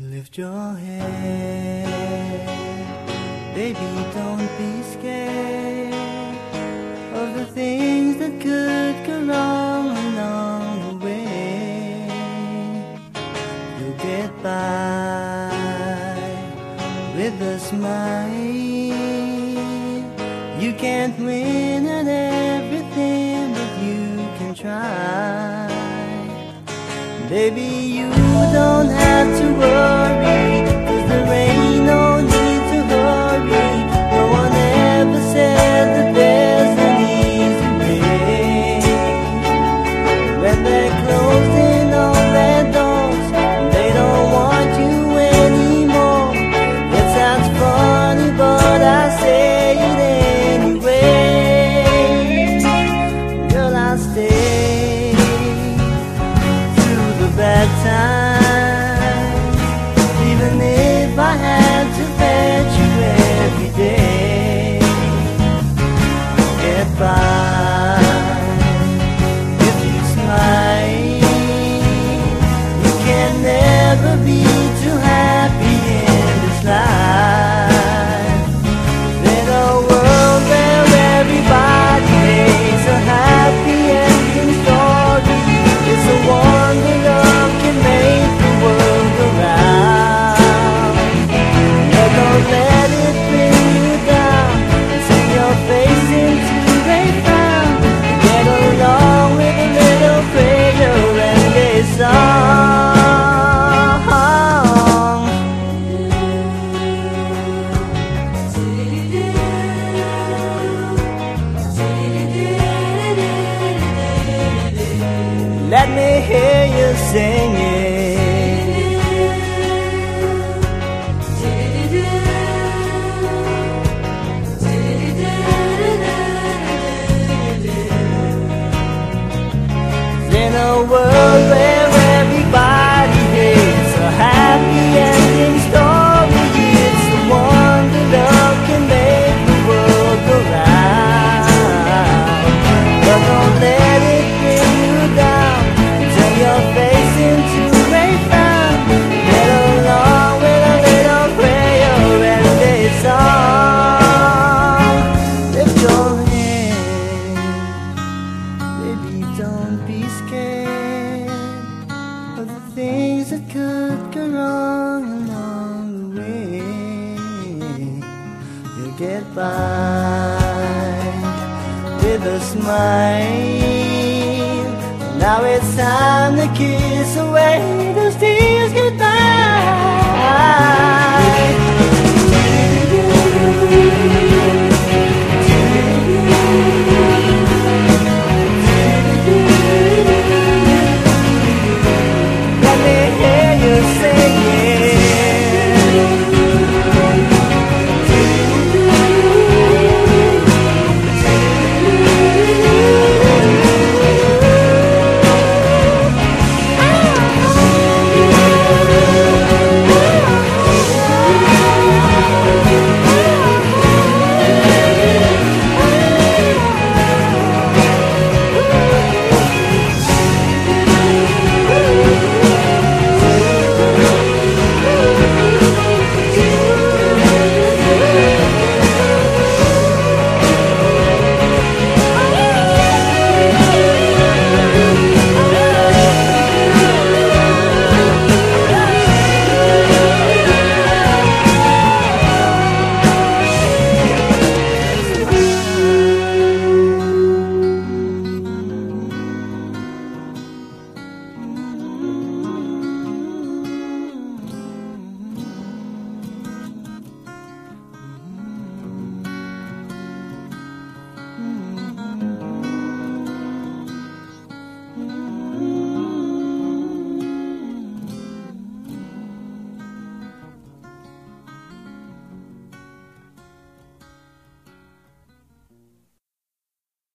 Lift your head, baby, don't be scared of the things that could go wrong along the way. You'll get by with a smile. You can't win at everything, but you can try. Baby, you don't have to world. singing. In a world. walk along the way you'll get by with a smile. Now it's time to kiss away those tears goodbye.